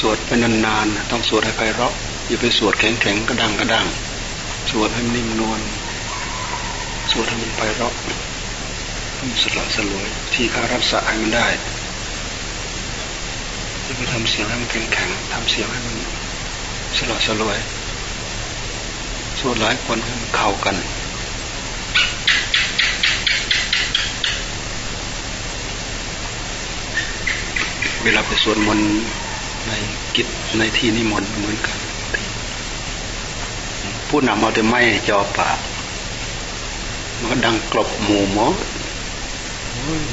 สวดไปนานๆต้องสวดให้ไพเราะอย่าไปสวดแข็งๆกระดังกระดังสวดให้นิ่มนวลสวดให้มันไพเราะมันสละสลวยที่คารัศให้มันได้อย่าไปทำเสียงให้มันแข็งๆทำเสียงให้มันสละสลวยสวดหลายคนให้มันเข้ากันเวลาไปสวดมนต์ ในกิจในที่นิมนต์เหมือนกันผู้นำเอาแต่ไม้จอปากมันก็ดังกรบหมู่หมอ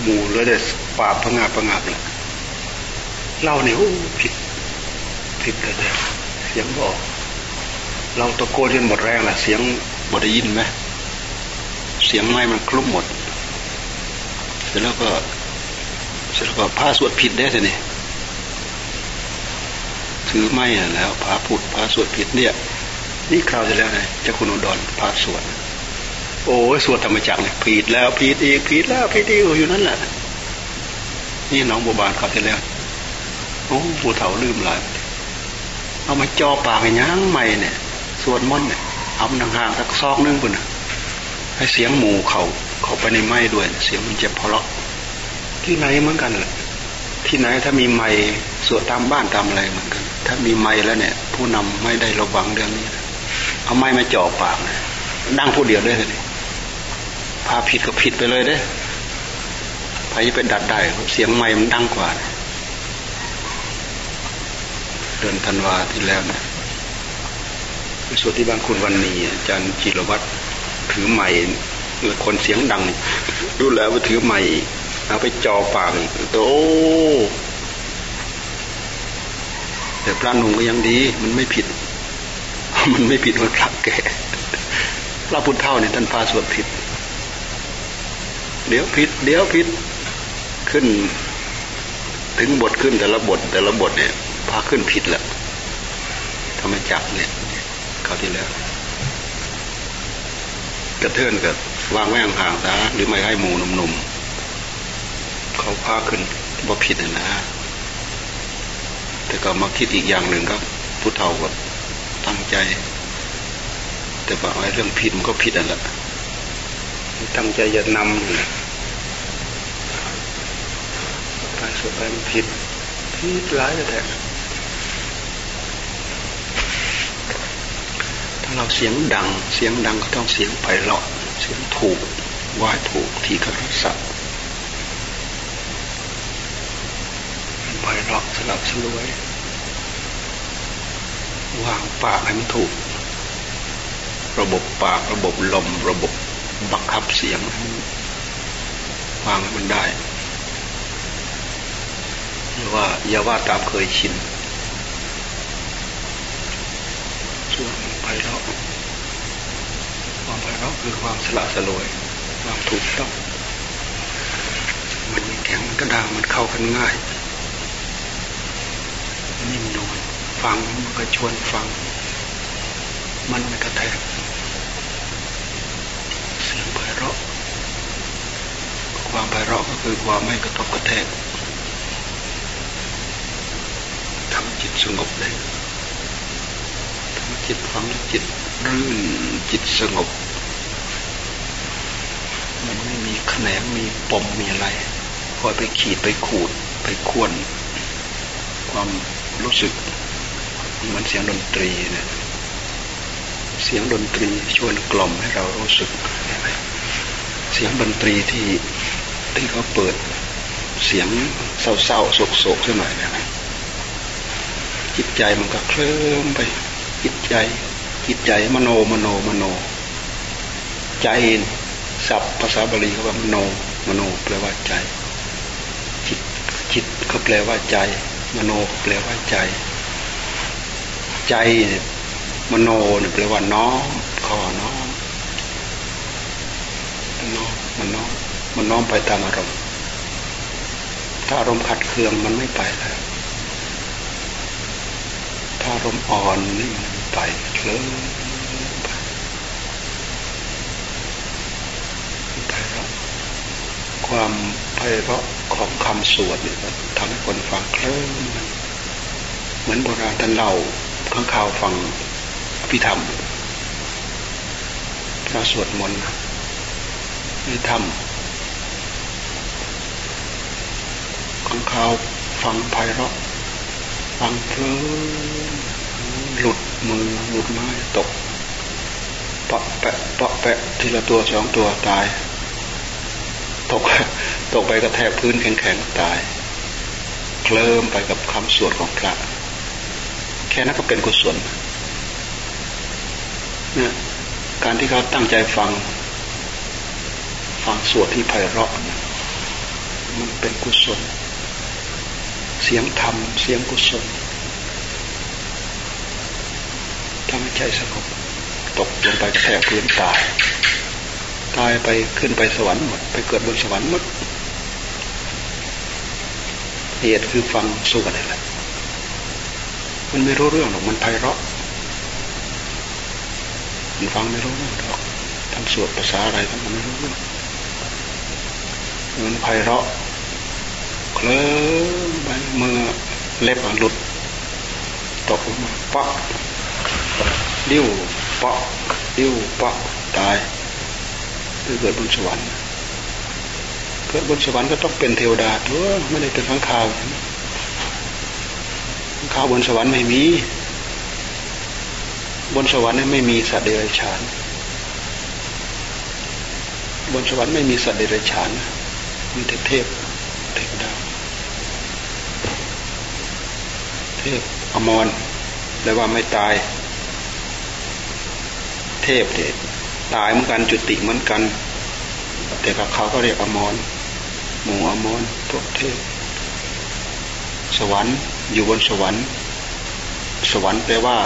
หมู่เลยเด็ดปาพงาพงาเลยเล่าเนี่ยผิดผิดเลยเสียงบอก เราตะโกนจนหมดแรงแหละเสียงบดได้ยินไหมเสียงไม้มันคลุบหมดเสร็จแล้วก็เสร็จแล้วก็ผ้าสวดผิดได้สินี่ ถือไม่แล้วผ้าผุดผ้าสวดผิดเนี่ย นี่คราวจะแล้วไงเจ้าคุณอุดรผ้าสวดโอ้สวดธรรมจักรเนี่ยผิดแล้วผิดอีกผิดแล้วผิดอีกอยู่นั่นแหละนี่น้องบัวบานเขาวจะแล้วโอ้ผู้เฒ่าลืมหลายเอามาจ่อปากไอ้ยัางใหม่เนี่ยสวดมนต์เนี่ยเอามันห่างสักซอกนึงปุ่นให้เสียงหมูเขาเขาไปในไม้ด้วย เสียงมันเจ็บเพราะที่ไหนเหมือนกันแหละ ที่ไหนถ้ามีไม้สวดตามบ้านตามอะไรเหมือนกัน ถ้ามีไม้แล้วเนี่ย ผู้นำไม่ได้ระวังเรื่องนี้ เอาไม้มาจ่อปากนะดังผู้เดียวด้เลยพาผิดก็ผิดไปเลยเด้พายไปดัดได้เสียงไม้มันดังกว่า เดือนธันวาที่แล้วนะไปสวดที่บ้านคุณวันนี้อาจารย์จิรวัตรถือไม้คนเสียงดัง ดูแล้วว่าถือไม้ เอาไปจอปากอีกโอ้แต่พระนุ่งก็ยังดี มันไม่ผิด มันไม่ผิดมันพระแก่พระพุทธเท่าเนี่ยท่านพาสวดผิด เดี๋ยวผิด เดี๋ยวผิดขึ้น ถึงบทขึ้นแต่ละบท แต่ละบทเนี่ยพาขึ้นผิดแหละทำไมจับเนี่ยเขาที่แล้วกระเทือนกับวางแว่งห่างซะหรือไม่ให้หมูหนุ่มๆ เขาพาขึ้นว่าผิดนะ แต่ก็มาคิดอีกอย่างหนึ่งครับผู้เฒ่าก็ตั้งใจ แต่ว่าไอ้เรื่องผิดมันก็ผิดอะแหละตั้งใจจะนำไปสุดไปมันผิดผิดร้ายแท้ถ้าเราเสียงดัง เสียงดังก็ต้องเสียงไพเราะเสียงถูกวาถูกที่กระสับ ไพเราะสลับสลวย วางปากให้มันถูก ระบบปากระบบลม ระบบบังคับเสียงวางให้มันได้หรือว่าอย่าว่าตามเคยชินส่วนไพเราะความไพเราะคือความสละสลวยความถูกต้องมันแข็งมันกระด้างมันเข้ากันง่าย นิ่มนวลฟังมันก็ชวนฟัง มันไม่กระแทกเสียงไพเราะความไพเราะก็คือความไม่กระทบกระแทกทำจิตสงบได้ทำจิตฟังจิตรื่นจิตสงบ มันไม่มีแขนงมีปมมีอะไรคอยไปขีดไปขูดไปควนความ รู้สึกเหมือนเสียงดนตรีเนี่ยเสียงดนตรีชวนกล่อมให้เรารู้สึกเสียงดนตรีที่ที่เขาเปิดเสียงเศร้าๆโศกๆสักหน่อยนะจิตใจมันก็เคลิ้มไป จิตใจ จิตใจมโนมโนมโน ใจศัพท์ภาษาบาลีเขาว่ามโนมโนแปลว่าใจ จิตจิตก็แปลว่าใจ มโนแปลว่าใจ ใจเนี่ยมโนเนี่ยแปลว่าน้อมขอน้อมน้อมมันน้อมมันน้อมไปตามอารมณ์ถ้าอารมณ์ขัดเคืองมันไม่ไปแล้วถ้าอารมณ์อ่อนนี่มันไปเคลิ้มไปไพเราะความไพเราะ ของคำสวดเนี่ยทำให้คนฟังเคลิ้มมันมือนโบราณท่านเล่าข้างข่าวฟังอภิธรรมพระสวดมนต์ในธรรมข้างข่าวฟังไพเราะฟังเพลินหลุดมือหลุดไม้ตกปะแปะปะแปะทีละตัวสองตัวตาย ตก ตกไปกระแทกพื้นแข็งๆตาย เคลิ้มไปกับคำสวดของพระ แค่นั้นก็เป็นกุศลเนี่ยการที่เขาตั้งใจฟัง ฟังสวดที่ไพเราะมันเป็นกุศล เสียงธรรม เสียงกุศลทำให้ใจสงบตกลงไปแทกพื้นตาย ตายไปขึ้นไปสวรรค์หมด ไปเกิดบนสวรรค์หมด เหตุคือฟังสวดนี่แหละมันไม่รู้เรื่องหรอกมันไพเราะ มันฟังไม่รู้เรื่องหรอกทำสวดภาษาอะไรท่านไม่รู้เรื่องมันไพเราะเคลิ้มไปมือเล็บหลุดตกลงมาปักดิ้วปะดิ้วปะตายเกิดบนสวรรค์ กิดบนสวรรค์ก็ต้องเป็นเทวดาตัวไม่ได้เป็นข้างคาวข้างคาวบนสวรรค์ไม่มี บนสวรรค์ไม่มีสัตว์เดรัจฉาน บนสวรรค์ไม่มีสัตว์เดรัจฉานมีแต่เทพเทวดา เทพอมรแปลว่าไม่ตาย เทพเนี่ยตายเหมือนกันจุติเหมือนกัน แต่กับเขาก็เรียกอมร หมู่อมรพวกเทพสวรรค์อยู่บนสวรรค์ สวรรค์แปลว่า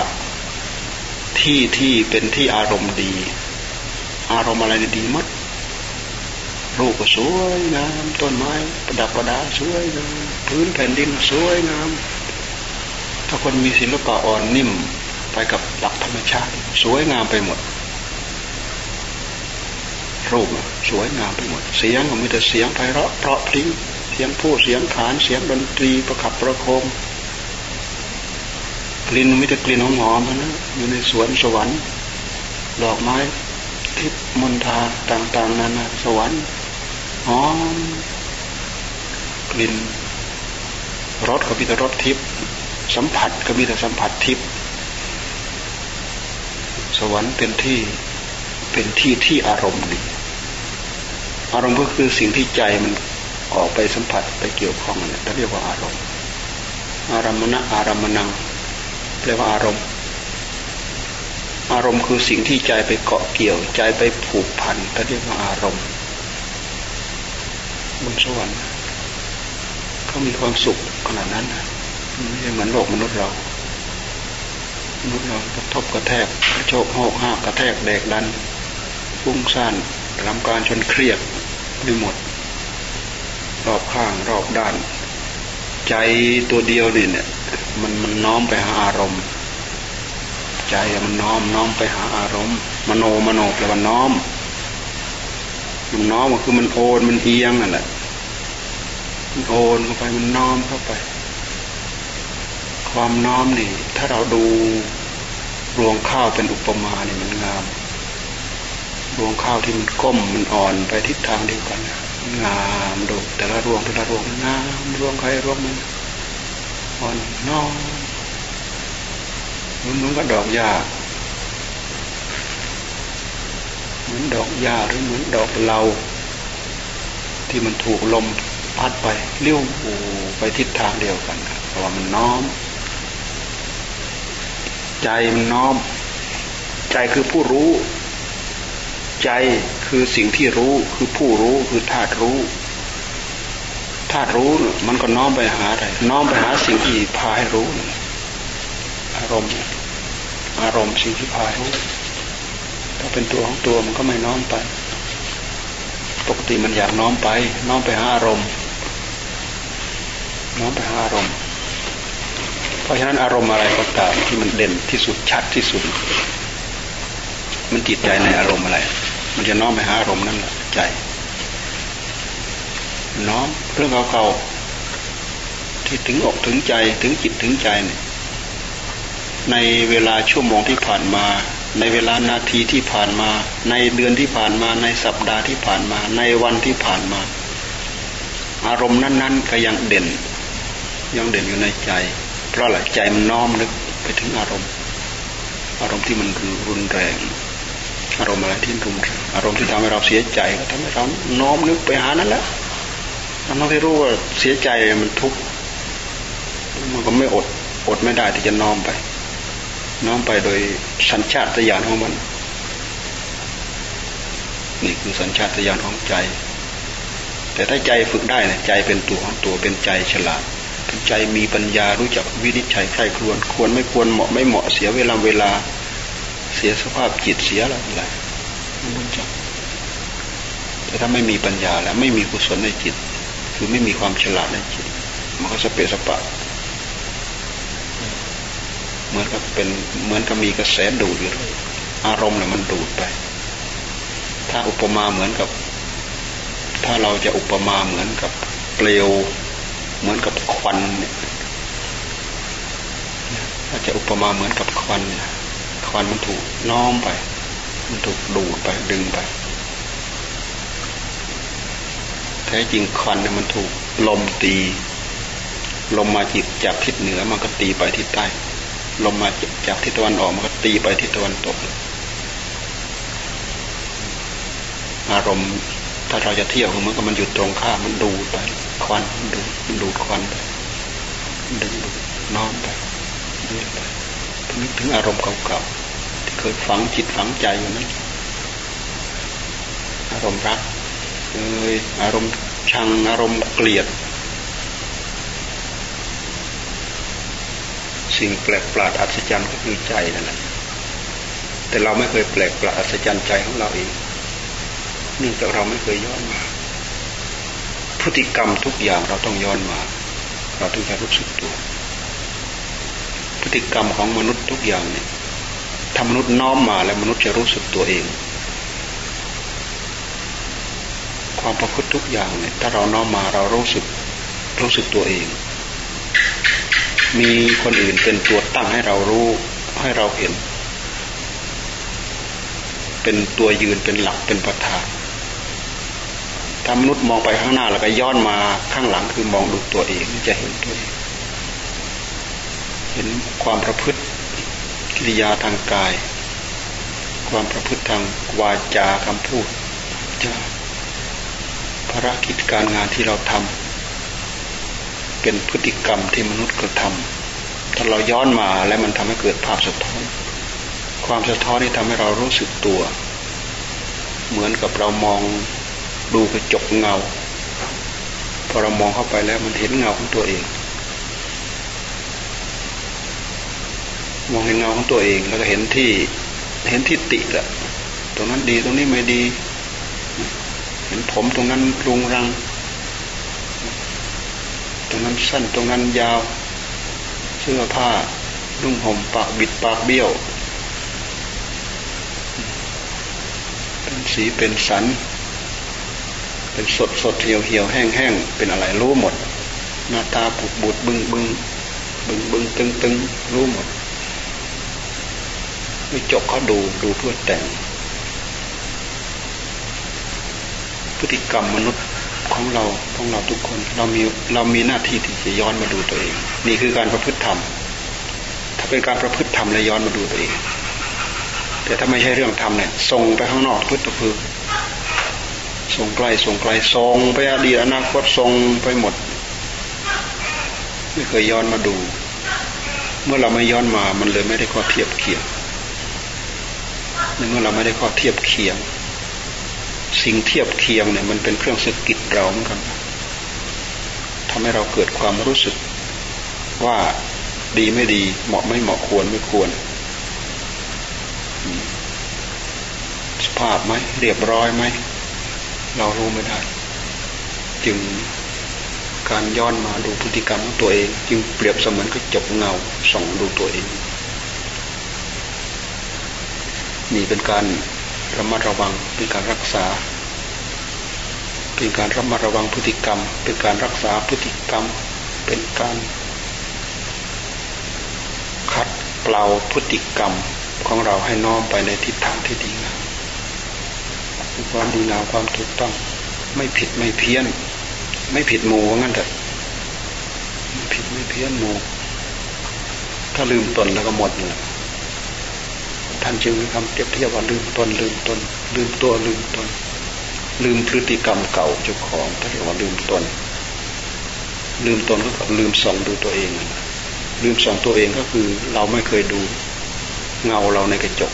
ที่ที่เป็นที่อารมณ์ดี อารมณ์อะไรดีมัดรูปก็สวยงามต้นไม้ ประดับประดาสวยงามพื้นแผ่นดินสวยงามถ้าคนมีศิลปะอ่อนนิ่มไปกับหลักธรรมชาติ สวยงามไปหมด รูปสวยงามไปหมด เสียงก็มีแต่เสียงไพเราะเพราะพลิ้งเสียงผู้เสียงขานเสียงดนตรีประขับประโคมกลิ่นมีแต่กลิ่นหอมๆนะอยู่ในสวนสวรรค์ดอกไม้ทิพมณฑาต่างๆนานาสวรรค์หอมกลิ่นรสก็มีแต่รสทิพสัมผัสก็มีแต่สัมผัสทิพสวรรค์เป็นที่เป็นที่ที่อารมณ์ดี อารมณ์ก็คือสิ่งที่ใจมันออกไปสัมผัสไปเกี่ยวข้องเนั่นเรียกว่าอารมณ์ อารมณะอารมณังแปลว่าอารมณ์ อารมณ์คือสิ่งที่ใจไปเกาะเกี่ยว ใจไปผูกพันเรียกว่าอารมณ์บนสวรรค์เขามีความสุขขนาดนั้นไม่ใช่เหมือนโลกมนุษย์เรามนุษย์เรากระทบกระแทกกระโชกหอกห้ากระแทกแดกดันฟุ้งซ่านรำการชนเครียด ไม่หมด รอบข้างรอบด้าน ใจตัวเดียวนี่เนี่ย มันมันน้อมไปหาอารมณ์ ใจมันน้อมน้อมไปหาอารมณ์ มโนมโนแปลว่าน้อม มันน้อมก็คือมันโอนมันเอียงนั่นแหละมันโอนเข้าไปมันน้อมเข้าไป ความน้อมนี่ ถ้าเราดูรวงข้าวเป็นอุปมาเนี่ยมันงาม รวงข้าวที่มันก้มมันอ่อนไปทิศทางเดียวกันงามดูแต่ละรวงแต่ละรวงงามรวงใครรวงมันอ่อนน้อมมันเหมือนกับดอกหญ้าเหมือนดอกหญ้าหรือเหมือนดอกเหลาที่มันถูกลมพัดไปเลี้ยวไปทิศทางเดียวกันเพราะว่ามันน้อม ใจมันน้อม ใจคือผู้รู้ ใจคือสิ่งที่รู้คือผู้รู้คือธาตุรู้ธาตุรู้มันก็น้อมไปหาอะไรน้อมไปหาสิ่งที่พาให้รู้อารมณ์ อารมณ์สิ่งที่พาให้รู้ถ้าเป็นตัวของตัวมันก็ไม่น้อมไป ปกติมันอยากน้อมไป น้อมไปหาอารมณ์ น้อมไปหาอารมณ์ เพราะฉะนั้นอารมณ์อะไรก็ตามที่มันเด่นที่สุดชัดที่สุด มันจิตใจในอารมณ์อะไร มันจะน้อมไปหาอารมณ์นั่นแหละใจ น้อมเรื่องเก่าๆที่ถึงอกถึงใจถึงจิตถึงใจเนี่ยในเวลาชั่วโมงที่ผ่านมา ในเวลานาทีที่ผ่านมา ในเดือนที่ผ่านมา ในสัปดาห์ที่ผ่านมา ในวันที่ผ่านมา อารมณ์นั้น ๆ ก็ยังเด่น ยังเด่นอยู่ในใจ เพราะอะไรใจมันน้อมนึกไปถึงอารมณ์ อารมณ์ที่มันรุนแรง อารมณ์อะไรที่รุนแรงอารมณ์ที่ทำให้เราเสียใจก็ทำให้เราน้อมนึกไปหานั้นแหละทำให้รู้ว่าเสียใจมันทุกข์มันก็ไม่อดอดไม่ได้ที่จะน้อมไป น้อมไปโดยสัญชาตญาณของมัน นี่คือสัญชาตญาณของใจ แต่ถ้าใจฝึกได้เนี่ยใจเป็นตัวของตัวเป็นใจฉลาดเป็นใจมีปัญญารู้จักวินิจฉัยใครควรควรไม่ควรเหมาะไม่เหมาะเสียเวลาเวลา เสียสภาพจิตเสียอะไรอะไรไม่รู้จักแต่ถ้าไม่มีปัญญาแล้วไม่มีกุศลในจิต คือไม่มีความฉลาดในจิต มันก็สเปสปะเหมือนกับเป็นเหมือนกับมีกระแสดูดอยู่เลยอารมณ์เนี่ยมันดูดไป ถ้าอุปมาเหมือนกับ ถ้าเราจะอุปมาเหมือนกับเปลว เหมือนกับควันเนี่ยถ้าจะอุปมาเหมือนกับควัน ควันมันถูกน้อมไป มันถูกดูดไปดึงไป แท้จริงควันเนี่ยมันถูกลมตี ลมมาจิตจากทิศเหนือมันก็ตีไปทิศใต้ ลมมาจากทิศตะวันออกมันก็ตีไปทิศตะวันตก อารมณ์ถ้าเราจะเที่ยวมันก็มันหยุดตรงข้ามมันดูดไป ควันดูมันดูดควันไปดึงดูดน้อมไปเรื่อยไป นึกถึงอารมณ์เก่าๆที่เคยฝังจิตฝังใจอยู่นั้น อารมณ์รักเอยอารมณ์ชังอารมณ์เกลียด สิ่งแปลกประหลาดอัศจรรย์ก็คือใจนั่นแหละแต่เราไม่เคยแปลกประหลาดอัศจรรย์ใจของเราเองเนื่องจากเราไม่เคยย้อนมา พฤติกรรมทุกอย่างเราต้องย้อนมา เราถึงจะรู้สึกตัว พฤติกรรมของมนุษย์ทุกอย่างเนี่ยถ้ามนุษย์น้อมมาแล้วมนุษย์จะรู้สึกตัวเอง ความประพฤติทุกอย่างเนี่ย ถ้าเราน้อมมาเรารู้สึก รู้สึกตัวเอง มีคนอื่นเป็นตัวตั้งให้เรารู้ให้เราเห็น เป็นตัวยืนเป็นหลักเป็นประธานถ้ามนุษย์มองไปข้างหน้าแล้วก็ย้อนมาข้างหลังคือมองดูตัวเองจะเห็นตัวเอง เห็นความประพฤติกิริยาทางกาย ความประพฤติทางวาจาคำพูดจะภารกิจการงานที่เราทำเป็นพฤติกรรมที่มนุษย์กระทำถ้าเราย้อนมาแล้วมันทำให้เกิดภาพสะท้อน ความสะท้อนนี้ทำให้เรารู้สึกตัว เหมือนกับเรามองดูกระจกเงา พอเรามองเข้าไปแล้วมันเห็นเงาของตัวเอง มองเห็นเงาของตัวเอง แล้วก็เห็นที่เห็นที่ติละตรงนั้นดีตรงนี้ไม่ดี เห็นผมตรงนั้นรุงรัง ตรงนั้นสั้นตรงนั้นยาว เสื้อผ้านุ่งห่มปากบิดปากเบี้ยว เป็นสีเป็นสัน เป็นสดสดเหี่ยวเหี่ยวแห้งแห้งเป็นอะไรรู้หมด หน้าตาปุบบุดบึงบึงบึงบึงตึงตึงรู้หมด ไม่จบเขาดูดูเพื่อแต่ง พฤติกรรมมนุษย์ของเราของเราทุกคน เรามีเรามีหน้าที่ที่จะย้อนมาดูตัวเอง นี่คือการประพฤติธรรม ถ้าเป็นการประพฤติธรรมแล้วย้อนมาดูตัวเอง แต่ถ้าไม่ใช่เรื่องธรรมเนี่ยส่งไปข้างนอกพุทธพือส่งไกลส่งไกลส่งไปอดีตอนาคตส่งไปหมด ไม่เคยย้อนมาดู เมื่อเราไม่ย้อนมามันเลยไม่ได้ข้อเทียบเคียง เมื่อเราไม่ได้ข้อเทียบเคียง สิ่งเทียบเคียงเนี่ยมันเป็นเครื่องสกิดเราเหมือนกันทำให้เราเกิดความรู้สึกว่าดีไม่ดีเหมาะไม่เหมาะควรไม่ควร สภาพไหมเรียบร้อยไหมเรารู้ไม่ได้ จึงการย้อนมาดูพฤติกรรมของตัวเอง จึงเปรียบเสมือนกระจกเงาส่องดูตัวเอง นี่เป็นการระมัดระวังเป็นการรักษา เป็นการระมัดระวังพฤติกรรม เป็นการรักษาพฤติกรรม เป็นการขัดเกลาพฤติกรรมของเราให้น้อมไปในทิศทางที่ดีงามความดีงามความถูกต้อง ไม่ผิดไม่เพี้ยน ไม่ผิดหมู่งั้นเถอะไม่ผิดไม่เพี้ยนหมู่ถ้าลืมตนแล้วก็หมดเลย ท่านจึงมีคำเปรียบเทียบว่าลืมตนลืมตน ลืมตัวลืมตน ลืมพฤติกรรมเก่าเจ้าของท่านเรียกว่าลืมตน ลืมตนก็คือลืมส่องดูตัวเอง ลืมส่องตัวเองก็คือเราไม่เคยดูเงาเราในกระจก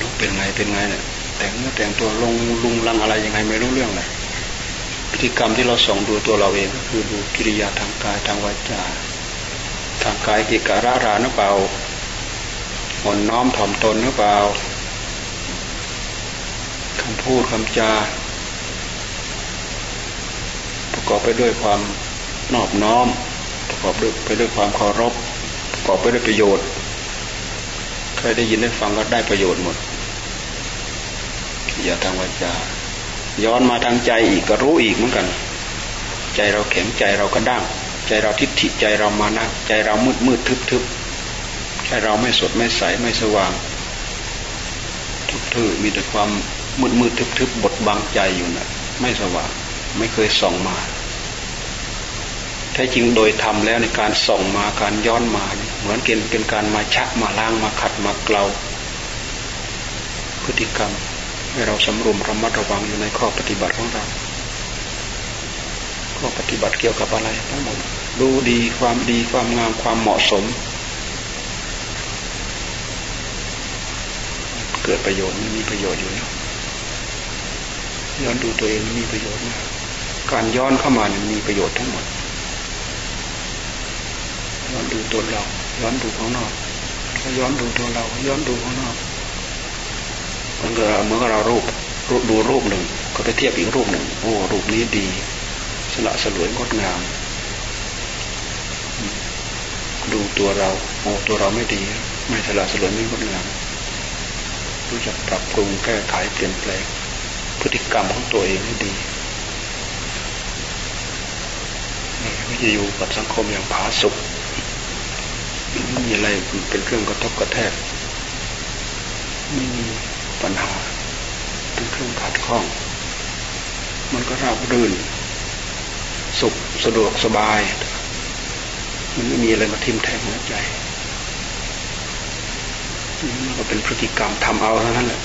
ลูกเป็นไงเป็นไงเนี่ยแต่งเนื้อแต่งตัวลงลุงลังอะไรยังไงไม่รู้เรื่องเลยพฤติกรรมที่เราส่องดูตัวเราเองก็คือดูกิริยาทางกายทางวาจาทางกายกิการะรานเปล่า อ่อนน้อมถ่อมตนหรือเปล่าคำพูดคำจา ประกอบไปด้วยความนอบน้อม ประกอบไปด้วยความเคารพ ประกอบไปด้วยประโยชน์ ใครได้ยินได้ฟังก็ได้ประโยชน์หมด อย่าทางวาจา ย้อนมาทางใจอีกก็รู้อีกเหมือนกัน ใจเราแข็งใจเราก็ด้าง ใจเราทิฏฐิใจเรามานะใจเรามืดมืดทึบทึบ ใจเราไม่สดไม่ใสไม่สว่างทุกทื่อมีแต่ความมืดมืดทึบทึบบดบังใจอยู่นะไม่สว่าง ไม่เคยส่องมาแท้จริงโดยทำแล้วในการส่องมาการย้อนมาเหมือนเกณฑ์เป็นการมาชักมาล้างมาขัดมาเกลาพฤติกรรมให้เราสำรวมระมัดระวังอยู่ในข้อปฏิบัติของเราข้อปฏิบัติเกี่ยวกับอะไรทั้งหมดดูดีความดีความงามความเหมาะสม เกิดประโยชน์มันมีประโยชน์อยู่แล้วย้อนดูตัวเองมีประโยชน์มากการย้อนเข้ามาเนี่ยมีประโยชน์ทั้งหมด ย้อนดูตัวเรา ย้อนดูข้างนอกก็ย้อนดูตัวเรา ย้อนดูข้างนอกมันก็เมื่อเรารูปรูปดูรูปหนึ่ง ก็ไปเทียบอีกรูปหนึ่ง โอ้รูปนี้ดีสละสลวยงดงาม ดูตัวเรา โอ้ตัวเราไม่ดี ไม่สละสลวยไม่งดงาม รู้จักปรับปรุงแก้ไขเปลี่ยนแปลงพฤติกรรมของตัวเองให้ดีก็จะอยู่กับสังคมอย่างผาสุกไม่มีอะไรเป็นเครื่องกระทบกระแทกไม่มีปัญหา เป็นเครื่องขัดข้อง มันก็ราบรื่น สุขสะดวกสบาย มันไม่มีอะไรมาทิ่มแทงหัวใจ ก็เป็นพฤติกรรมทำเอาเท่านั้นแหละ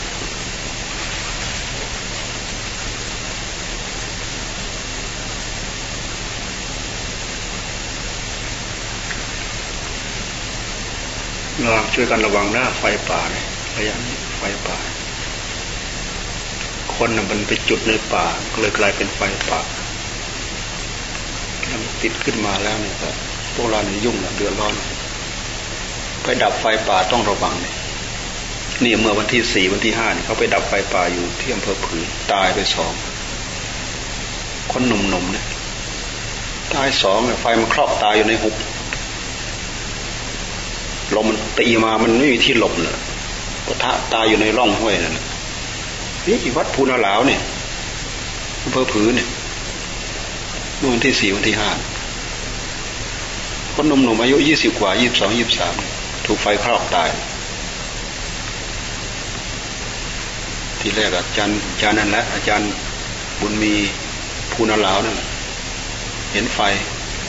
ระวังช่วยกันระวังหน้าไฟป่าเนี่ยระยะนี้ไฟป่า คนน่ะมันไปจุดในป่าก็เลยกลายเป็นไฟป่าถ้ามันติดขึ้นมาแล้วเนี่ยก็พวกเราเนี่ยยุ่งเดือดร้อน ไปดับไฟป่าต้องระวังเนี่ย นี่เมื่อวันที่สี่วันที่ห้าเนี่ยเขาไปดับไฟป่าอยู่ที่อำเภอผือตายไปสอง คนหนุ่มๆเนี่ยตายสองเนี่ยไฟมันครอบตายอยู่ในหุบลมมันตีมามันไม่มีที่หลบเลยปะทะตายอยู่ในร่องห้วยนั่นนี่วัดภูนาหลาวเนี่ยอำเภอผือเนี่ยเมื่อวันที่สี่วันที่ห้าคนหนุ่มๆอายุยี่สิบกว่ายี่สิบสองยี่สิบสามถูกไฟครอบตาย ที่แรกอาจารย์อาจารย์นั่นแหละอาจารย์บุญมีภูนาลาวนั่นเห็นไฟ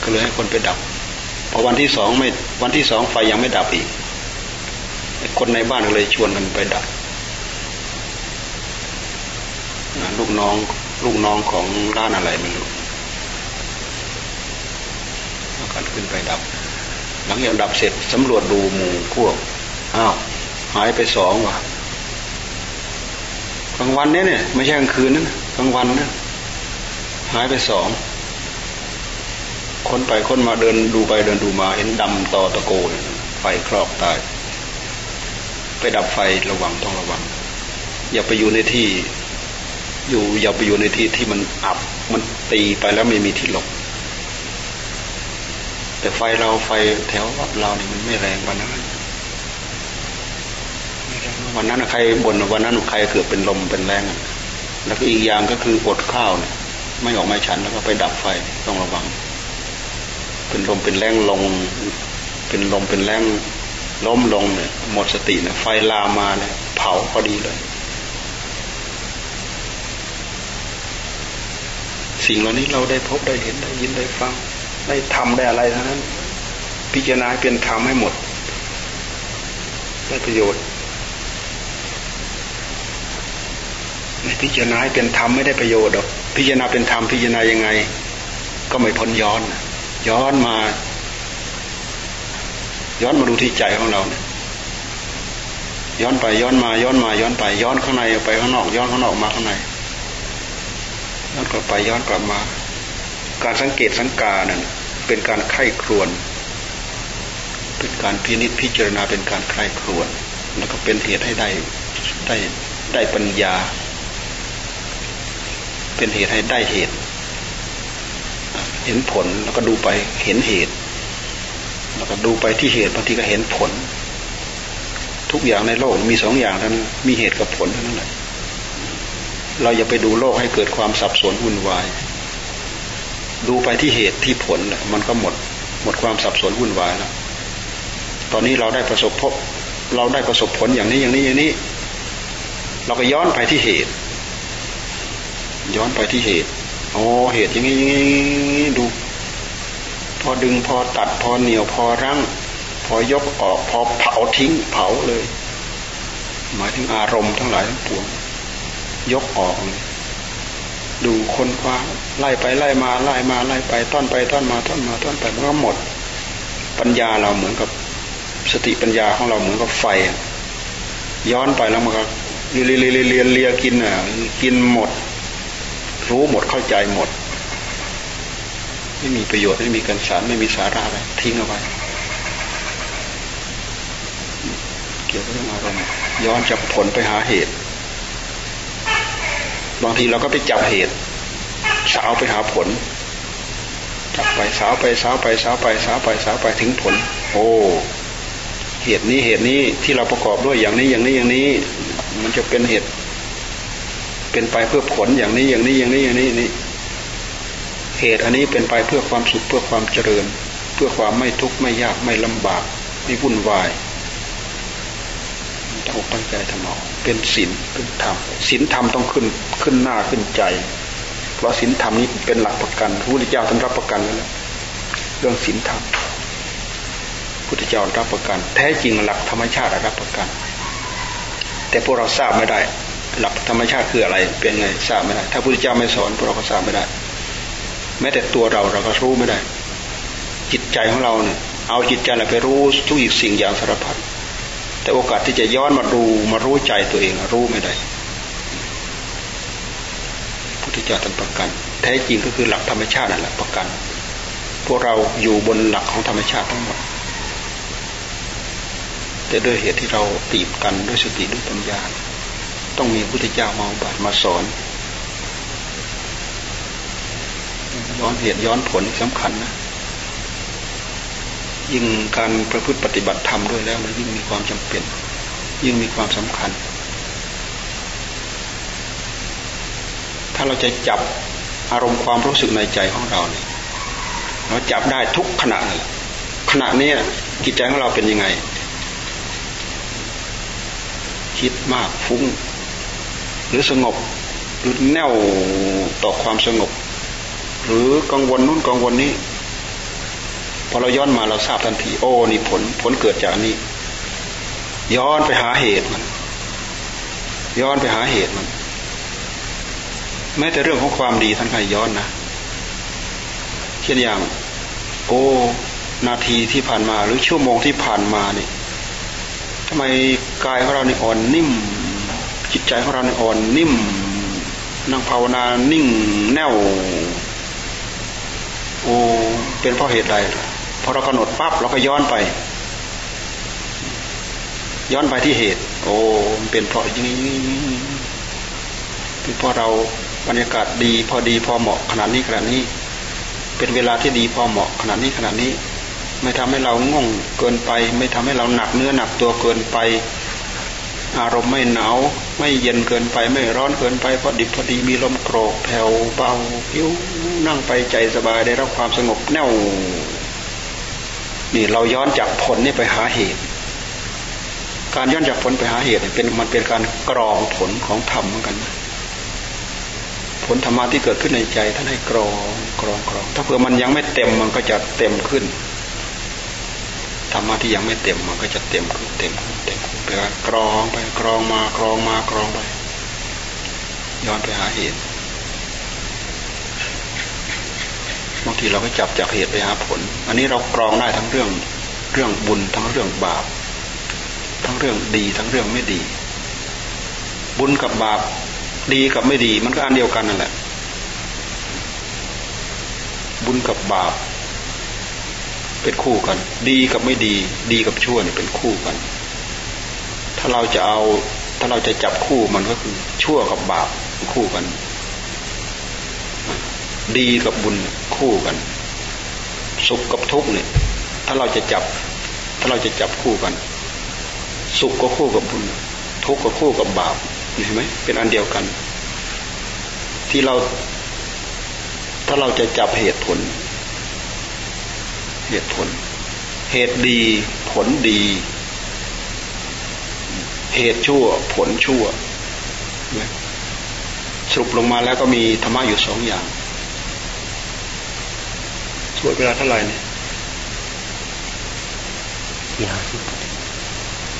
ก็เลยให้คนไปดับพอวันที่สองไม่วันที่สองไฟยังไม่ดับอีก คนในบ้านก็เลยชวนกันไปดับลูกน้องลูกน้องของร้านอะไรไม่รู้กันขึ้นไปดับ หลังจากดับเสร็จสำรวจดูหมู่พวกอ้าวหายไปสองว่ะ กลางวันเนี้ยเนี่ยไม่ใช่กลางคืนนั่นกลางวันเนี่ยหายไปสองคนไปคนมาเดินดูไปเดินดูมาเห็นดำต่อตะโกนไฟครอบตาย ไปดับไฟระวังต้องระวัง อย่าไปอยู่ในที่ อยู่อย่าไปอยู่ในที่ที่มันอับมันตีไปแล้วไม่มีที่หลบแต่ไฟเราไฟแถววัดเราเนี่ยมันไม่แรงวันนั้น วันนั้นใครบ่นวันนั้นใครเกิดเป็นลมเป็นแรง แล้วก็อีกอย่างก็คืออดข้าวเนี่ยไม่ออกไม่ฉันแล้วก็ไปดับไฟต้องระวัง เป็นลมเป็นแรงลง เป็นลมเป็นแรงล้มลงเนี่ยหมดสติเนี่ยไฟลามาเนี่ยเผาพอดีเลย สิ่งเหล่านี้เราได้พบได้เห็นได้ยินได้ฟัง ได้ทำได้อะไรทั้งนั้น พิจารณาเป็นธรรมให้หมด ได้ประโยชน์ใน พิจารณาเป็นธรรมไม่ได้ประโยชน์หรอกพิจารณาเป็นธรรมพิจารณายังไง ก็ไม่พ้นย้อน ย้อนมา ย้อนมาดูที่ใจของเราเนี่ยย้อนไปย้อนมาย้อนมาย้อนไป ย้อนข้างในไปข้างนอก ย้อนข้างนอกมาข้างในย้อนกลับไปย้อนกลับมา การสังเกตสังกานี่ยเป็นการไข้ครวน เป็นการพินิจพิจารณาเป็นการไข้ครวน แล้วก็เป็นเหตุให้ได้ได้ได้ปัญญา เป็นเหตุให้ได้เหตุ เห็นผลแล้วก็ดูไปเห็นเหตุ แล้วก็ดูไปที่เหตุบางทีก็เห็นผล ทุกอย่างในโลกมีสองอย่างนั้นมีเหตุกับผลเท่านั้นแหละเราอย่าไปดูโลกให้เกิดความสับสนวุ่นวาย ดูไปที่เหตุที่ผลมันก็หมด หมดความสับสนวุ่นวายแล้วตอนนี้เราได้ประสบพบ เราได้ประสบผลอย่างนี้อย่างนี้อย่างนี้ เราก็ย้อนไปที่เหตุ ย้อนไปที่เหตุโอ้เหตุอย่างนี้อย่างนี้ดู พอดึงพอตัดพอเหนียวพอรั้ง พอยกออกพอเผาทิ้งเผาเลย หมายถึงอารมณ์ทั้งหลายทั้งปวงยกออกเลยดูคนคว้าไล่ไปไล่มาไล่มาไล่ไปต้อนไปต้อนมาต้อนมาต้อนไปมันก็หมด ปัญญาเราเหมือนกับสติปัญญาของเราเหมือนกับไฟ ย้อนไปแล้วมันก็เลียเลียเลียเลียกินอะกินหมด รู้หมดเข้าใจหมด ไม่มีประโยชน์ไม่มีกันสารไม่มีสาระอะไรทิ้งเอาไว้เกี่ยวกับเรื่องอารมณ์ย้อนจากผลไปหาเหตุ บางทีเราก็ไปจับเหตุ สาวไปหาผล จับไปสาวไปสาวไปสาวไปสาวไปสาวไปถึงผล โอ้เหตุนี้เหตุนี้ที่เราประกอบด้วยอย่างนี้อย่างนี้อย่างนี้ มันจะเป็นเหตุ เป็นไปเพื่อผลอย่างนี้อย่างนี้อย่างนี้อย่างนี้นี่เหตุอันนี้เป็นไปเพื่อความสุขเพื่อความเจริญ เพื่อความไม่ทุกข์ไม่ยากไม่ลำบากไม่วุ่นวายตั้งตั้งใจทำเอาเป็นศีลเป็นธรรมศีลธรรมต้องขึ้นขึ้นหน้าขึ้นใจ เพราะศีลธรรมนี้เป็นหลักประกันพระพุทธเจ้าท่านรับประกันแล้วเรื่องศีลธรรมพุทธเจ้ารับประกัน แท้จริงหลักธรรมชาติรับประกัน แต่พวกเราทราบไม่ได้ หลักธรรมชาติคืออะไร เป็นไงทราบไม่ได้ ถ้าพระพุทธเจ้าไม่สอนพวกเราก็ทราบไม่ได้ แม้แต่ตัวเราเราก็รู้ไม่ได้ จิตใจของเราเนี่ยเอาจิตใจเราไปรู้ทุกสิ่งอย่างสารพัดแต่โอกาสที่จะย้อนมาดูมารู้ใจตัวเองรู้ไม่ได้พุทธเจ้าท่านประกัน แท้จริงก็คือหลักธรรมชาตินั่นแหละประกัน พวกเราอยู่บนหลักของธรรมชาติทั้งหมดแต่ด้วยเหตุที่เราตีบกันด้วยสติด้วยปัญญา ต้องมีพุทธเจ้ามาบัตมาสอน ย้อนเหตุย้อนผลสำคัญนะยิ่งการประพฤติปฏิบัติธรรมด้วยแล้วมันยิ่งมีความจำเป็น ยิ่งมีความสำคัญ ถ้าเราจะจับอารมณ์ความรู้สึกในใจของเราเนี่ยเราจับได้ทุกขณะเลยขณะนี้จิตใจของเราเป็นยังไง คิดมากฟุ้ง หรือสงบหรือแน่วต่อความสงบ หรือกังวลนู่นกังวลนี้ พอเราย้อนมาเราทราบทันทีโอ้นี่ผลผลเกิดจากนี้ ย้อนไปหาเหตุมัน ย้อนไปหาเหตุมัน แม้แต่เรื่องของความดีท่านใครย้อนนะเช่นอย่าง โอ้นาทีที่ผ่านมาหรือชั่วโมงที่ผ่านมาเนี่ยทำไมกายของเราเนี่ยอ่อนนิ่ม จิตใจของเราเนี่ยอ่อนนิ่มนั่งภาวนานิ่งแน่วโอ้เป็นเพราะเหตุใดพอเรากำหนดปั๊บเราก็ย้อนไป ย้อนไปที่เหตุ โอ้เป็นเพราะอย่างนี้เป็นเพราะเราบรรยากาศดี พอดีพอเหมาะขนาดนี้ขนาดนี้ เป็นเวลาที่ดีพอเหมาะขนาดนี้ขนาดนี้ ไม่ทำให้เราง่วงเกินไป ไม่ทำให้เราหนักเนื้อหนักตัวเกินไป อารมณ์ไม่หนาว ไม่เย็นเกินไปไม่ร้อนเกินไปพอดิบพอดีมีลมโกรกแผ่วเบาผิวนั่งไปใจสบายได้รับความสงบแน่วนี่เราย้อนจากผลนี่ไปหาเหตุ การย้อนจากผลไปหาเหตุเป็นมันเป็นการกรองผลของธรรมเหมือนกัน ผลธรรมะที่เกิดขึ้นในใจท่านให้กรองกรองกรอง ถ้าเผื่อมันยังไม่เต็มมันก็จะเต็มขึ้นธรรมะที่ยังไม่เต็มมันก็จะเต็มขึ้นเต็มขึ้นเต็ม ไปกรองไปกรองมากรองมากรองไป ย้อนไปหาเหตุบางทีเราก็จับจากเหตุไปหาผล อันนี้เรากรองได้ทั้งเรื่องเรื่องบุญทั้งเรื่องบาป ทั้งเรื่องดีทั้งเรื่องไม่ดี บุญกับบาปดีกับไม่ดี มันก็อันเดียวกันนั่นแหละ บุญกับบาปเป็นคู่กัน ดีกับไม่ดี ดีกับชั่วเนี่ยเป็นคู่กันาเราจะเอาถ้าเราจะจับคู่มันก็คือ ชั่วกับบาปคู่กัน ดีกับบุญคู่กัน สุขกับทุกข์เนี่ย ถ้าเราจะจับ ถ้าเราจะจับคู่กัน สุขก็คู่กับบุญ ทุกข์ก็คู่กับบาปเห็นไหมเป็นอันเดียวกัน ที่เรา ถ้าเราจะจับเหตุผล เหตุผล เหตุดี ผลดี เหตุชั่ว ผลชั่ว สรุปลงมาแล้วก็มีธรรมะอยู่สองอย่างสวดเวลาเท่าไหร่เนี่ยที่ห้าสิบ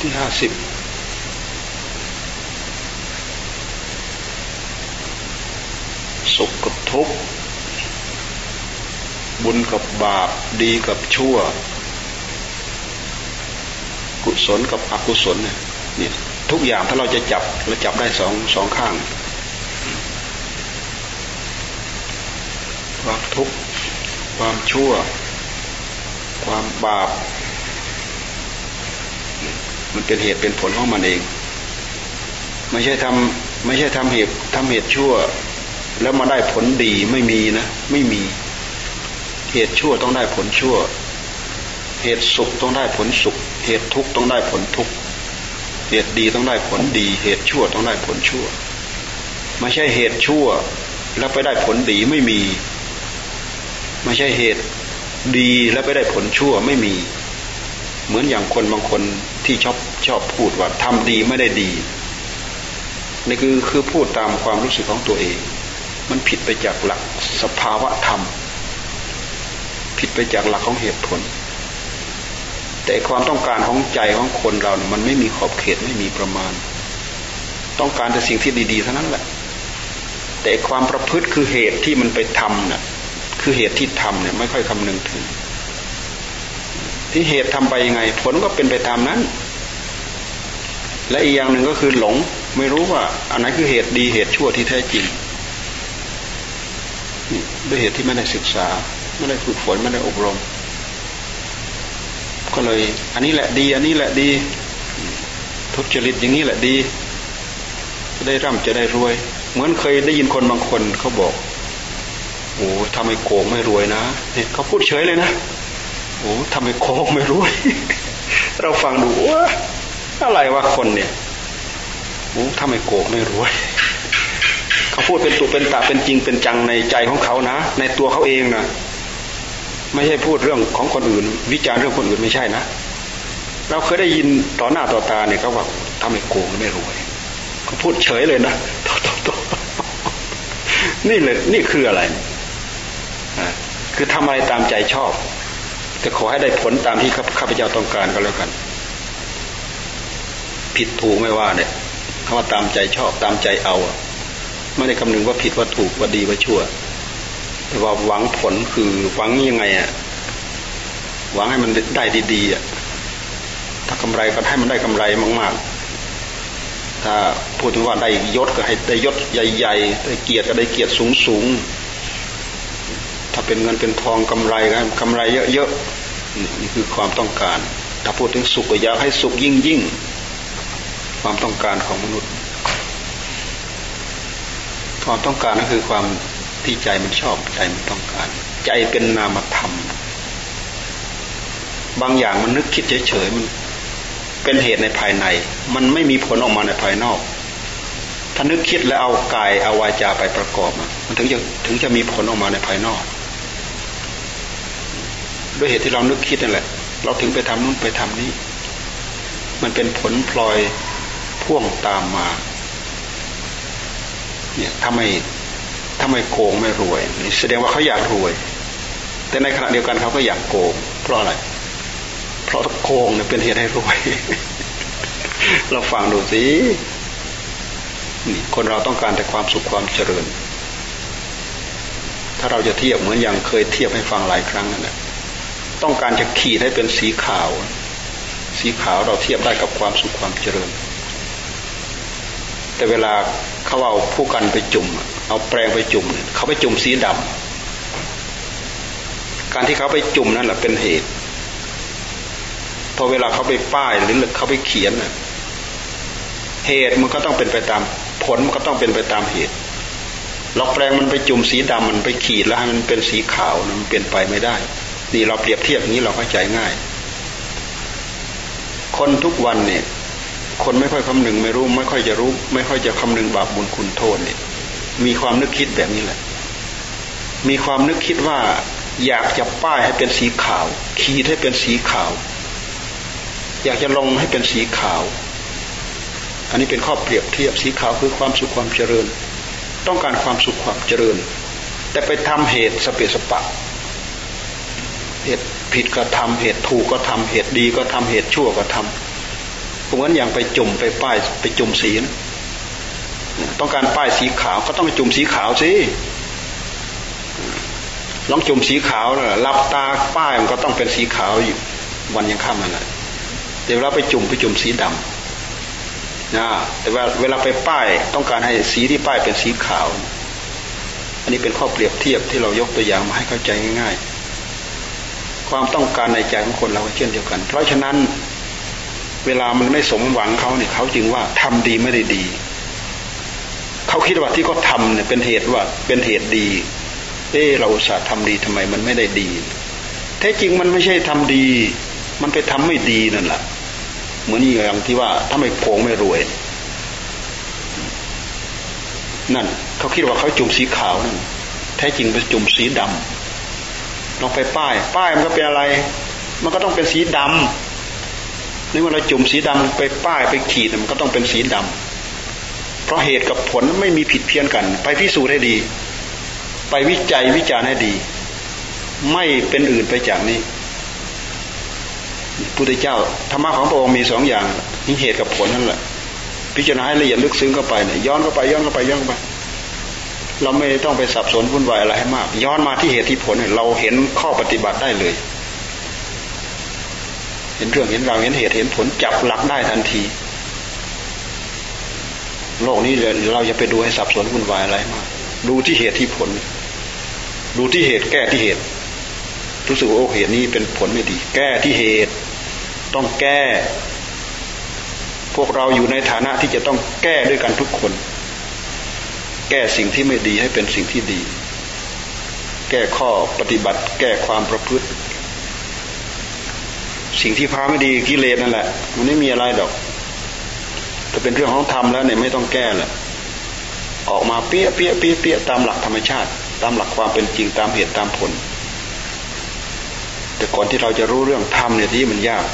ที่ห้าสิบสุขกับทุกข์บุญกับบาป ดีกับชั่ว กุศลกับอกุศลเนี่ยนี่ ทุกอย่างถ้าเราจะจับเราจับได้สองสองข้างความทุกข์ความชั่ว ความบาป มันเป็นเหตุเป็นผลของมันเอง ไม่ใช่ทำไม่ใช่ทำเหตุทำเหตุชั่ว แล้วมาได้ผลดีไม่มีนะ ไม่มี เหตุชั่วต้องได้ผลชั่ว เหตุสุขต้องได้ผลสุข เหตุทุกข์ต้องได้ผลทุกข์ เหตุดีต้องได้ผลดี เหตุชั่วต้องได้ผลชั่ว ไม่ใช่เหตุชั่ว แล้วไปได้ผลดีไม่มี ไม่ใช่เหตุดีแล้วไปได้ผลชั่วไม่มี เหมือนอย่างคนบางคนที่ชอบชอบพูดว่าทำดีไม่ได้ดีนี่คือคือพูดตามความรู้สึกของตัวเอง มันผิดไปจากหลักสภาวะธรรม ผิดไปจากหลักของเหตุผล แต่ความต้องการของใจของคนเราเนี่ยมันไม่มีขอบเขตไม่มีประมาณ ต้องการแต่สิ่งที่ดีๆเท่านั้นแหละ แต่ความประพฤติคือเหตุที่มันไปทำน่ะ คือเหตุที่ทำเนี่ยไม่ค่อยคำนึงถึง ที่เหตุทำไปยังไง ผลก็เป็นไปตามนั้น และอีกอย่างหนึ่งก็คือหลง ไม่รู้ว่า อันไหนคือเหตุดีเหตุชั่วที่แท้จริงด้วยเหตุที่ไม่ได้ศึกษา ไม่ได้ฝึกฝนไม่ได้อบรม ก็เลย อันนี้แหละดี อันนี้แหละดี ทุจริตอย่างนี้แหละดี จะได้ร่ำจะได้รวย เหมือนเคยได้ยินคนบางคนเขาบอกโอ้ทำไมโกงไม่รวยนะเนี่ยเขาพูดเฉยเลยนะโอ้ทำไมโกงไม่รวย เราฟังดูว่าอะไรวะคนเนี่ยโอ้ทำไมโกงไม่รวยเขาพูดเป็นตัวเป็นตาเป็นจริงเป็นจังในใจของเขานะ ในตัวเขาเองนะ ไม่ใช่พูดเรื่องของคนอื่น วิจารณ์เรื่องคนอื่นไม่ใช่นะ เราเคยได้ยินต่อหน้าต่อตาเนี่ยเขาบอกทำไมโกงไม่รวยเขาพูดเฉยเลยนะตตตนี่เลยนี่คืออะไรคือทำอะไรตามใจชอบ แต่ขอให้ได้ผลตามที่ข้าพเจ้าต้องการก็แล้วกัน ผิดถูกไม่ว่าเนี่ยคำว่าตามใจชอบตามใจเอา ไม่ได้คำนึงว่าผิดว่าถูกว่าดีว่าชั่ว ว่าหวังผลคือหวังยังไงอะหวังให้มันได้ดีๆอะถ้ากำไรก็ให้มันได้กำไรมาก ๆ ถ้าพูดถึงว่าได้ยศก็ให้ได้ยศใหญ่ๆได้เกียรติก็ได้เกียรติสูงๆถ้าเป็นเงินเป็นทองกำไรกันกำไรเยอะๆนี่คือความต้องการ ถ้าพูดถึงสุขก็อยากให้สุขยิ่งยิ่งความต้องการของมนุษย์ ความต้องการก็คือความ ที่ใจมันชอบใจมันต้องการ ใจเป็นนามธรรม บางอย่างมันนึกคิดเฉยๆมันเป็นเหตุในภายใน มันไม่มีผลออกมาในภายนอก ถ้านึกคิดแล้วเอากายเอาวาจาไปประกอบมันถึงจะถึงจะมีผลออกมาในภายนอก ด้วยเหตุที่เรานึกคิดนั่นแหละ เราถึงไปทำนู่นไปทำนี้มันเป็นผลพลอยพ่วงตามมา เนี่ยทำไม ทำไม่โกงไม่รวย แสดงว่าเขาอยากรวย แต่ในขณะเดียวกันเขาก็อยากโกง เพราะอะไร เพราะโกงเนี่ยเป็นเหตุให้รวย เราฟังดูสิคนเราต้องการแต่ความสุขความเจริญ ถ้าเราจะเทียบเหมือนอย่างเคยเทียบให้ฟังหลายครั้งนั่นแหละต้องการจะขีดให้เป็นสีขาว สีขาวเราเทียบได้กับความสุขความเจริญ แต่เวลา เขาเอาผู้กันไปจุ่ม เอาแปรงไปจุ่ม เขาไปจุ่มสีดำการที่เขาไปจุ่มนั่นแหละเป็นเหตุพอเวลาเขาไปป้ายหรือเขาไปเขียนน่ะเหตุมันก็ต้องเป็นไปตาม ผลมันก็ต้องเป็นไปตามเหตุเราแปลงมันไปจุ่มสีดำมันไปขีดแล้วให้มันเป็นสีขาวมันเปลี่ยนไปไม่ได้ นี่เราเปรียบเทียบอย่างนี้เราเข้าใจง่าย คนทุกวันเนี่ย คนไม่ค่อยคำนึงไม่รู้ ไม่ค่อยจะรู้ ไม่ค่อยจะคำนึงบาปบุญคุณโทษเนี่ยมีความนึกคิดแบบนี้แหละ มีความนึกคิดว่า อยากจะป้ายให้เป็นสีขาว ขีดให้เป็นสีขาว อยากจะลงให้เป็นสีขาว อันนี้เป็นข้อเปรียบเทียบสีขาวคือความสุขความเจริญ ต้องการความสุขความเจริญ แต่ไปทำเหตุสเปสปะ เหตุผิดก็ทำเหตุถูกก็ทำเหตุดีก็ทำเหตุชั่วก็ทำ เหมือนอย่างไปจุ่มไปป้ายไปจุ่มสีนะต้องการป้ายสีขาวก็ต้องจุ่มสีขาวสิลองจุ่มสีขาวเลยรับตาป้ายมันก็ต้องเป็นสีขาวอยู่วันยังค่ำนั่นแหละเดี๋ยวเราไปจุ่มไปจุ่มสีดำนะแต่ว่าเวลาไปป้ายต้องการให้สีที่ป้ายเป็นสีขาว อันนี้เป็นข้อเปรียบเทียบที่เรายกตัวอย่างมาให้เข้าใจง่าย ๆ ความต้องการในใจของคนเราเช่นเดียวกัน เพราะฉะนั้น เวลามันไม่สมหวังเขาเนี่ยเขาจึงว่าทำดีไม่ได้ดี เขาคิดว่าที่เขาทาเนี่ยเป็นเหตุว่าเป็นเหตุดี เออเราสาห์ทำดีทำไมมันไม่ได้ดี แท้จริงมันไม่ใช่ทำดี มันไปทำไม่ดีนั่นแหละเหมือนอย่างที่ว่าถ้าไม่โกงไม่รวย นั่น เขาคิดว่าเขาจุ่มสีขาวนั่นแท้จริงเป็นจุ่มสีดำลองไปป้าย ป้ายมันก็เป็นอะไร มันก็ต้องเป็นสีดำ นี่เมื่อเราจุ่มสีดำไปป้ายไปขีดมันก็ต้องเป็นสีดำเพราะเหตุกับผลไม่มีผิดเพี้ยนกัน ไปพิสูจน์ให้ดี ไปวิจัยวิจารณ์ให้ดี ไม่เป็นอื่นไปจากนี้พุทธเจ้าธรรมะของพระองค์มีสองอย่างนี่เหตุกับผลนั่นแหละ พิจารณาให้ละเอียดลึกซึ้งเข้าไปเนี่ยย้อนเข้าไปย้อนเข้าไปย้อนเข้าไป เราไม่ต้องไปสับสนวุ่นวายอะไรให้มาก ย้อนมาที่เหตุที่ผลเราเห็นข้อปฏิบัติได้เลย เห็นเรื่องเห็นราวเห็นเหตุเห็นผลจับหลักได้ทันที โลกนี้เราอย่าไปดูให้สับสนวุ่นวายอะไรมากดูที่เหตุที่ผล ดูที่เหตุแก้ที่เหตุ รู้สึกว่าโอ้เหตุนี้เป็นผลไม่ดี แก้ที่เหตุ ต้องแก้ พวกเราอยู่ในฐานะที่จะต้องแก้ด้วยกันทุกคน แก้สิ่งที่ไม่ดีให้เป็นสิ่งที่ดี แก้ข้อปฏิบัติ แก้ความประพฤติ สิ่งที่พาไม่ดีกิเลสนั่นแหละ มันไม่มีอะไรดอกแต่เป็นเรื่องของธรรมแล้วเนี่ยไม่ต้องแก้แหละออกมาเปี้ยเปี้ยเปี้ยเปี้ยตามหลักธรรมชาติ ตามหลักความเป็นจริงตามเหตุตามผล แต่ก่อนที่เราจะรู้เรื่องธรรมเนี่ยที่มันยาก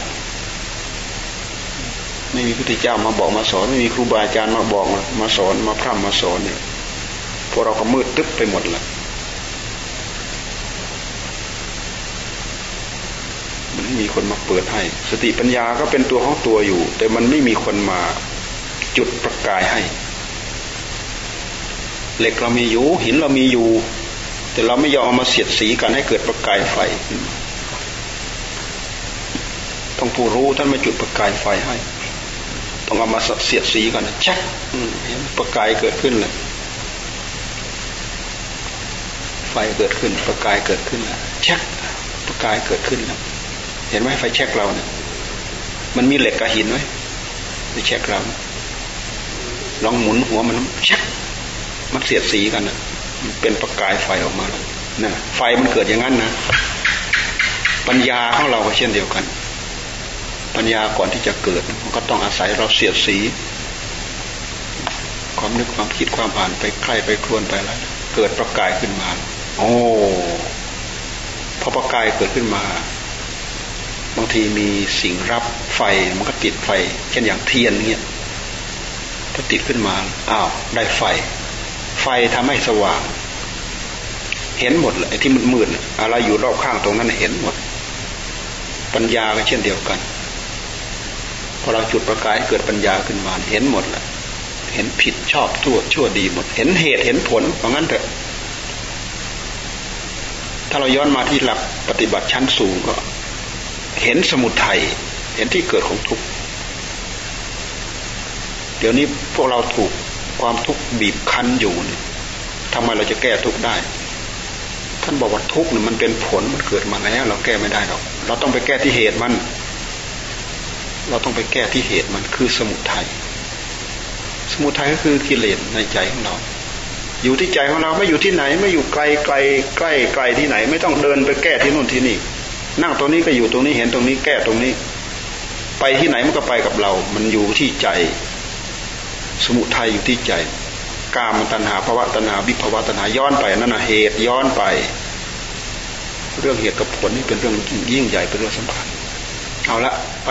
ไม่มีพุทธเจ้ามาบอกมาสอน ไม่มีครูบาอาจารย์มาบอกมาสอนมาพร่ำมาสอนเนี่ยพวกเราก็มืดตึ๊บไปหมดละ มีคนมาเปิดให้ สติปัญญาก็เป็นตัวของตัวอยู่ แต่มันไม่มีคนมาจุดประกายให้ เหล็กเรามีอยู่ หินเรามีอยู่ แต่เราไม่ยอมเอามาเสียดสีกันให้เกิดประกายไฟต้องผู้รู้ท่านมาจุดประกายไฟให้ ต้องเอามาเสียดสีกันเช็คเห็นประกายเกิดขึ้นเลยไฟเกิดขึ้น ประกายเกิดขึ้นแล้วเช็คประกายเกิดขึ้นแล้ว เห็นไหมไฟเช็คเราเนี่ยมันมีเหล็กกับหินไหมไปเช็คเรา ลองหมุนหัวมันช็คมันเสียดสีกันนะมันเป็นประกายไฟออกมาแล้วนะไฟมันเกิดอย่างนั้นนะ ปัญญาของเราก็เช่นเดียวกัน ปัญญาก่อนที่จะเกิด มันก็ต้องอาศัยเราเสียดสี ความนึกความคิดความอ่านไปใครไปครวนไปแล้วเกิดประกายขึ้นมา โอ้พอประกายเกิดขึ้นมา บางทีมีสิ่งรับไฟมันก็ติดไฟ เช่นอย่างเทียนเงี้ยถ้าติดขึ้นมาอ้าวได้ไฟ ไฟทำให้สว่าง เห็นหมดเลยที่มันมืดอะไรอยู่รอบข้างตรงนั้นเห็นหมด ปัญญาก็เช่นเดียวกันพอเราจุดประกายเกิดปัญญาขึ้นมาเห็นหมดแหละเห็นผิดชอบชั่วชั่วดีหมด เห็นเหตุเห็นผลเพราะงั้นเถอะถ้าเราย้อนมาที่หลักปฏิบัติชั้นสูงก็ เห็นสมุทัยเห็นที่เกิดของทุกข์เดี๋ยวนี้พวกเราถูกความทุกข์บีบคั้นอยู่เนี่ยทำไมเราจะแก้ทุกข์ได้ ท่านบอกว่าทุกข์เนี่ยมันเป็นผลมันเกิดมาแล้ว เราแก้ไม่ได้หรอกเราต้องไปแก้ที่เหตุมัน เราต้องไปแก้ที่เหตุมันคือสมุทัยสมุทัยก็คือกิเลสในใจของเราอยู่ที่ใจของเราไม่อยู่ที่ไหน ไม่อยู่ไกลไกลใกล้ไกลที่ไหน ไม่ต้องเดินไปแก้ที่นู่นที่นี่ นั่งตรงนี้ก็อยู่ตรงนี้เห็นตรงนี้แก้ตรงนี้ ไปที่ไหนมันก็ไปกับเรา มันอยู่ที่ใจ สมุทัยอยู่ที่ใจ กามตัณหาภาวะตัณหาวิภาวะตัณหาย้อนไปนั่นนะเหตุย้อนไป เรื่องเหตุกับผลนี่เป็นเรื่องยิ่งใหญ่เป็นเรื่องสำคัญเอาละไป